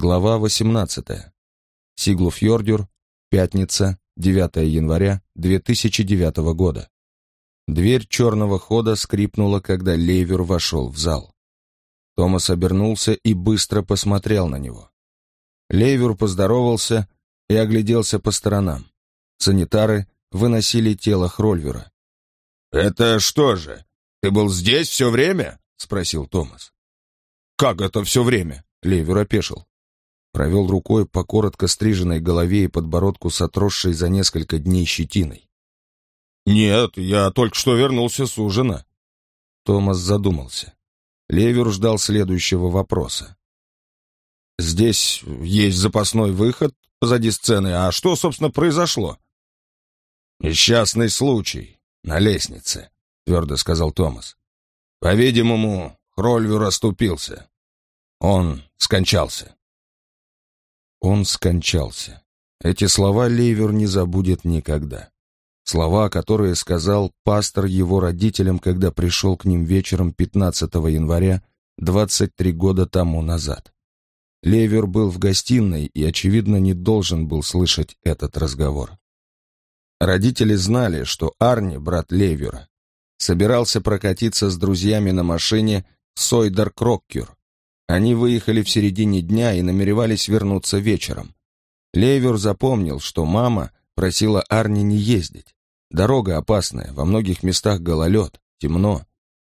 Глава 18. Сиглуфьордюр. Пятница, 9 января 2009 года. Дверь черного хода скрипнула, когда Лейвер вошел в зал. Томас обернулся и быстро посмотрел на него. Лейвер поздоровался и огляделся по сторонам. Санитары выносили тело Хрольвера. «Это что же, ты был здесь все время?» — спросил Томас. «Как это все время?» — Лейвер опешил провел рукой по коротко стриженной голове и подбородку с отросшей за несколько дней щетиной. «Нет, я только что вернулся с ужина». Томас задумался. Левер ждал следующего вопроса. «Здесь есть запасной выход позади сцены. А что, собственно, произошло?» «Несчастный случай на лестнице», — твердо сказал Томас. «По-видимому, Хрольвер оступился. Он скончался». Он скончался. Эти слова Лейвер не забудет никогда. Слова, которые сказал пастор его родителям, когда пришел к ним вечером 15 января 23 года тому назад. Лейвер был в гостиной и, очевидно, не должен был слышать этот разговор. Родители знали, что Арни, брат Лейвера, собирался прокатиться с друзьями на машине Сойдер Кроккюр, они выехали в середине дня и намеревались вернуться вечером. Лейвер запомнил, что мама просила Арни не ездить. Дорога опасная, во многих местах гололед, темно.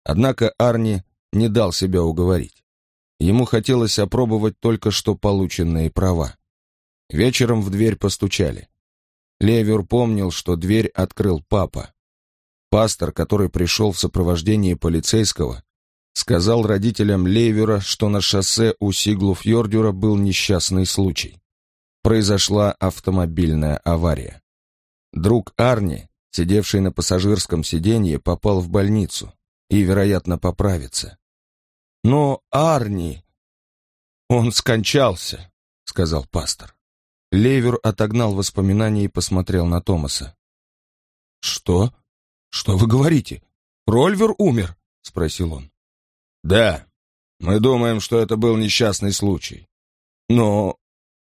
Однако Арни не дал себя уговорить. Ему хотелось опробовать только что полученные права. Вечером в дверь постучали. Левер помнил, что дверь открыл папа. Пастор, который пришел в сопровождении полицейского, сказал родителям Лейвера, что на шоссе у Сиглуфьордюра был несчастный случай. Произошла автомобильная авария. Друг Арни, сидевший на пассажирском сиденье, попал в больницу и, вероятно, поправится. «Но Арни...» «Он скончался», — сказал пастор. Лейвер отогнал воспоминания и посмотрел на Томаса. «Что? Что вы говорите? Рольвер умер?» — спросил он. «Да, мы думаем, что это был несчастный случай». «Но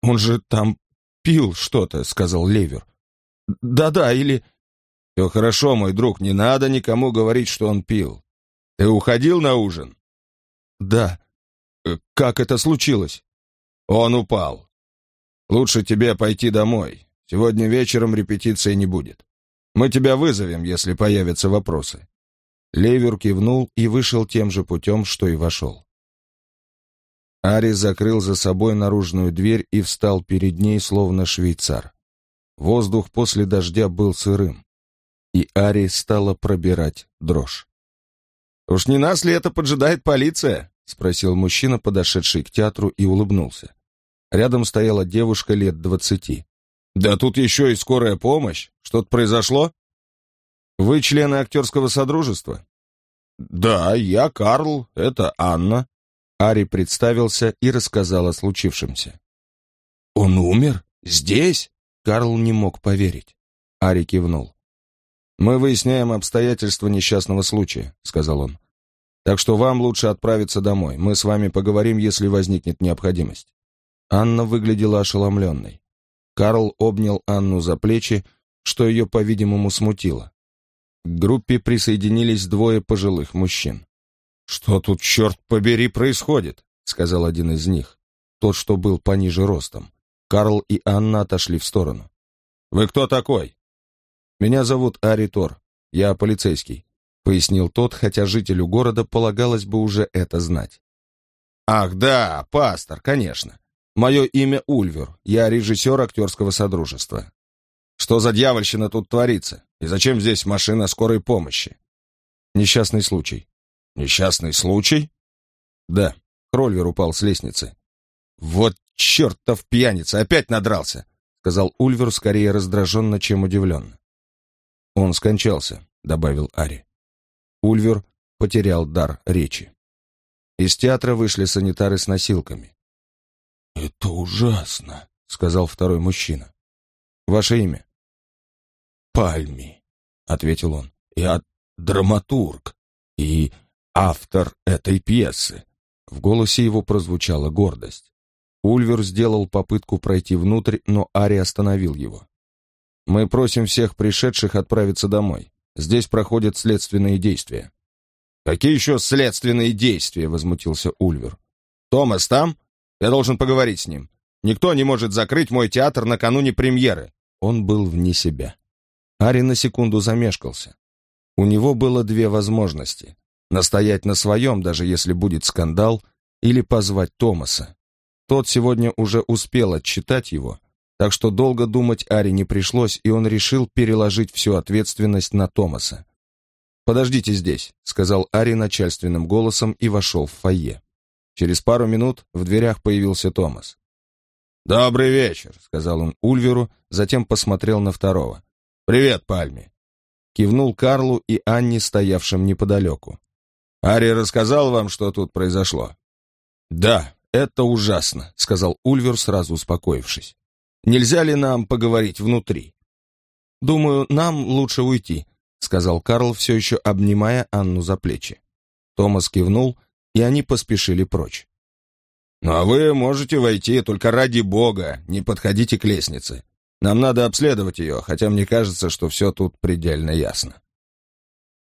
он же там пил что-то», — сказал Левер. «Да-да, или...» «Все хорошо, мой друг, не надо никому говорить, что он пил. Ты уходил на ужин?» «Да. Э, как это случилось?» «Он упал. Лучше тебе пойти домой. Сегодня вечером репетиции не будет. Мы тебя вызовем, если появятся вопросы». Левер кивнул и вышел тем же путем, что и вошел. Ари закрыл за собой наружную дверь и встал перед ней, словно швейцар. Воздух после дождя был сырым, и Ари стала пробирать дрожь. «Уж не нас ли это поджидает полиция?» — спросил мужчина, подошедший к театру, и улыбнулся. Рядом стояла девушка лет двадцати. «Да тут еще и скорая помощь. Что-то произошло?» Вы члены актерского содружества? Да, я Карл, это Анна. Ари представился и рассказал о случившемся. Он умер? Здесь? Карл не мог поверить. Ари кивнул. «Мы выясняем обстоятельства несчастного случая», — сказал он. «Так что вам лучше отправиться домой. Мы с вами поговорим, если возникнет необходимость». Анна выглядела ошеломленной. Карл обнял Анну за плечи, что ее, по-видимому, смутило. К группе присоединились двое пожилых мужчин. «Что тут, черт побери, происходит?» — сказал один из них, тот, что был пониже ростом. Карл и Анна отошли в сторону. «Вы кто такой?» «Меня зовут Ари Тор. Я полицейский», — пояснил тот, хотя жителю города полагалось бы уже это знать. «Ах да, пастор, конечно. Мое имя Ульвер, я режиссер актерского содружества. Что за дьявольщина тут творится? И зачем здесь машина скорой помощи? Несчастный случай. Несчастный случай? Да, Хрольвер упал с лестницы. Вот чертов пьяница, опять надрался, сказал Ульвер скорее раздраженно, чем удивленно. Он скончался, добавил Ари. Ульвер потерял дар речи. Из театра вышли санитары с носилками. «Это ужасно», — сказал второй мужчина. «Ваше имя?» Пальми, — ответил он. Я драматург и автор этой пьесы. В голосе его прозвучала гордость. Ульвер сделал попытку пройти внутрь, но Ари остановил его. «Мы просим всех пришедших отправиться домой. Здесь проходят следственные действия». «Какие еще следственные действия?» — возмутился Ульвер. «Томас там? Я должен поговорить с ним. Никто не может закрыть мой театр накануне премьеры». Он был вне себя. Ари на секунду замешкался. У него было две возможности — настоять на своем, даже если будет скандал, или позвать Томаса. Тот сегодня уже успел отчитать его, так что долго думать Ари не пришлось, и он решил переложить всю ответственность на Томаса. «Подождите здесь», — сказал Ари начальственным голосом и вошел в фойе. Через пару минут в дверях появился Томас. «Добрый вечер», — сказал он Ульверу, затем посмотрел на второго. «Привет, Пальми». Кивнул Карлу и Анне, стоявшим неподалеку. «Ари рассказал вам, что тут произошло?» «Да, это ужасно», — сказал Ульвер, сразу успокоившись. «Нельзя ли нам поговорить внутри?» «Думаю, нам лучше уйти», — сказал Карл, все еще обнимая Анну за плечи. Томас кивнул, и они поспешили прочь. «Ну а вы можете войти, только ради бога, не подходите к лестнице. Нам надо обследовать ее, хотя мне кажется, что все тут предельно ясно».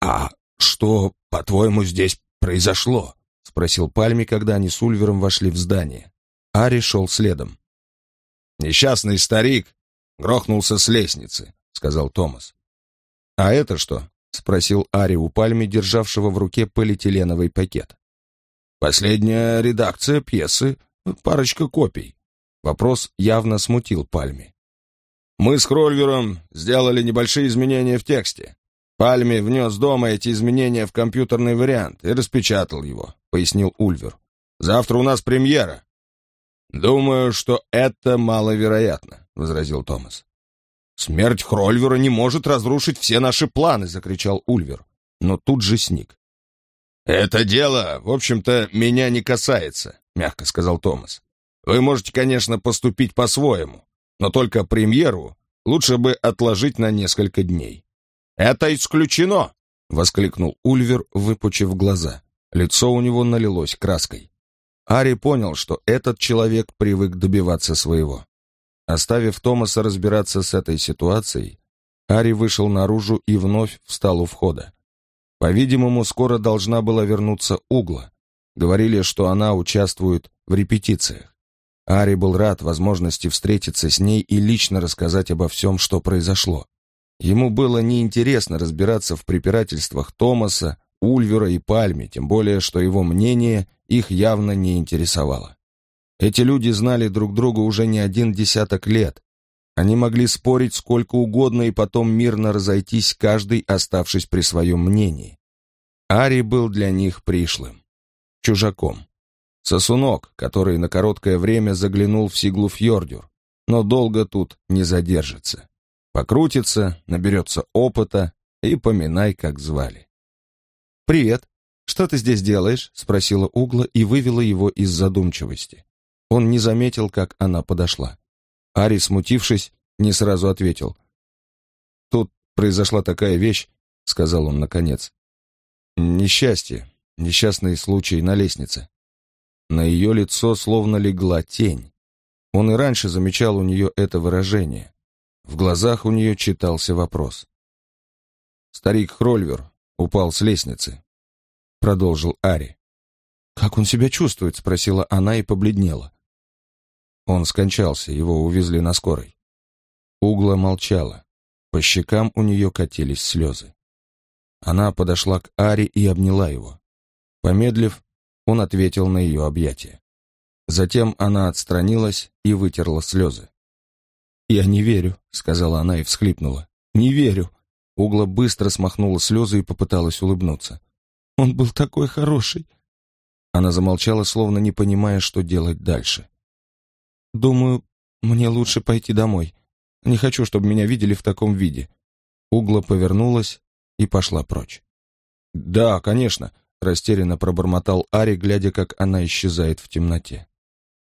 «А что, по-твоему, здесь произошло?» — спросил Пальми, когда они с Ульвером вошли в здание. Ари шел следом. «Несчастный старик грохнулся с лестницы», — сказал Томас. «А это что?» — спросил Ари у Пальми, державшего в руке полиэтиленовый пакет. «Последняя редакция пьесы, парочка копий». Вопрос явно смутил Пальми. «Мы с Хрольвером сделали небольшие изменения в тексте. Пальми внес дома эти изменения в компьютерный вариант и распечатал его», — пояснил Ульвер. «Завтра у нас премьера». «Думаю, что это маловероятно», — возразил Томас. «Смерть Хрольвера не может разрушить все наши планы», — закричал Ульвер, но тут же сник. «Это дело, в общем-то, меня не касается», — мягко сказал Томас. «Вы можете, конечно, поступить по-своему, но только премьеру лучше бы отложить на несколько дней». «Это исключено!» — воскликнул Ульвер, выпучив глаза. Лицо у него налилось краской. Ари понял, что этот человек привык добиваться своего. Оставив Томаса разбираться с этой ситуацией, Ари вышел наружу и вновь встал у входа. По-видимому, скоро должна была вернуться Угла. Говорили, что она участвует в репетициях. Ари был рад возможности встретиться с ней и лично рассказать обо всем, что произошло. Ему было неинтересно разбираться в препирательствах Томаса, Ульвера и Пальме, тем более, что его мнение их явно не интересовало. Эти люди знали друг друга уже не один десяток лет. Они могли спорить сколько угодно и потом мирно разойтись, каждый оставшись при своем мнении. Ари был для них пришлым, чужаком. Сосунок, который на короткое время заглянул в Сиглуфьордюр, но долго тут не задержится. Покрутится, наберется опыта и поминай, как звали. «Привет. Что ты здесь делаешь?» — спросила Угла и вывела его из задумчивости. Он не заметил, как она подошла. Ари, смутившись, не сразу ответил. «Тут произошла такая вещь», — сказал он наконец. «Несчастье, несчастный случай на лестнице». На ее лицо словно легла тень. Он и раньше замечал у нее это выражение. В глазах у нее читался вопрос. «Старик Хрольвер упал с лестницы», — продолжил Ари. «Как он себя чувствует?» — спросила она и побледнела. Он скончался, его увезли на скорой. Угла молчала. По щекам у нее катились слезы. Она подошла к Ари и обняла его. Помедлив, он ответил на ее объятие. Затем она отстранилась и вытерла слезы. «Я не верю», — сказала она и всхлипнула. «Не верю». Угла быстро смахнула слезы и попыталась улыбнуться. «Он был такой хороший». Она замолчала, словно не понимая, что делать дальше. «Думаю, мне лучше пойти домой. Не хочу, чтобы меня видели в таком виде». Угла повернулась и пошла прочь. «Да, конечно», — растерянно пробормотал Ари, глядя, как она исчезает в темноте.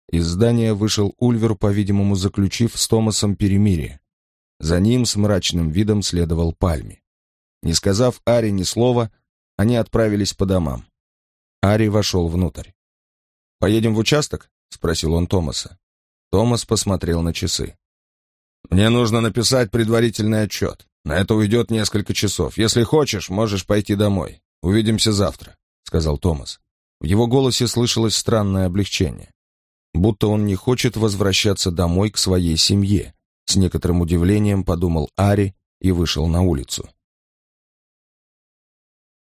Из здания вышел Ульвер, по-видимому, заключив с Томасом перемирие. За ним с мрачным видом следовал Пальми. Не сказав Ари ни слова, они отправились по домам. Ари вошел внутрь. «Поедем в участок?» — спросил он Томаса. Томас посмотрел на часы. «Мне нужно написать предварительный отчет. На это уйдет несколько часов. Если хочешь, можешь пойти домой. Увидимся завтра», — сказал Томас. В его голосе слышалось странное облегчение. Будто он не хочет возвращаться домой к своей семье. С некоторым удивлением подумал Ари и вышел на улицу.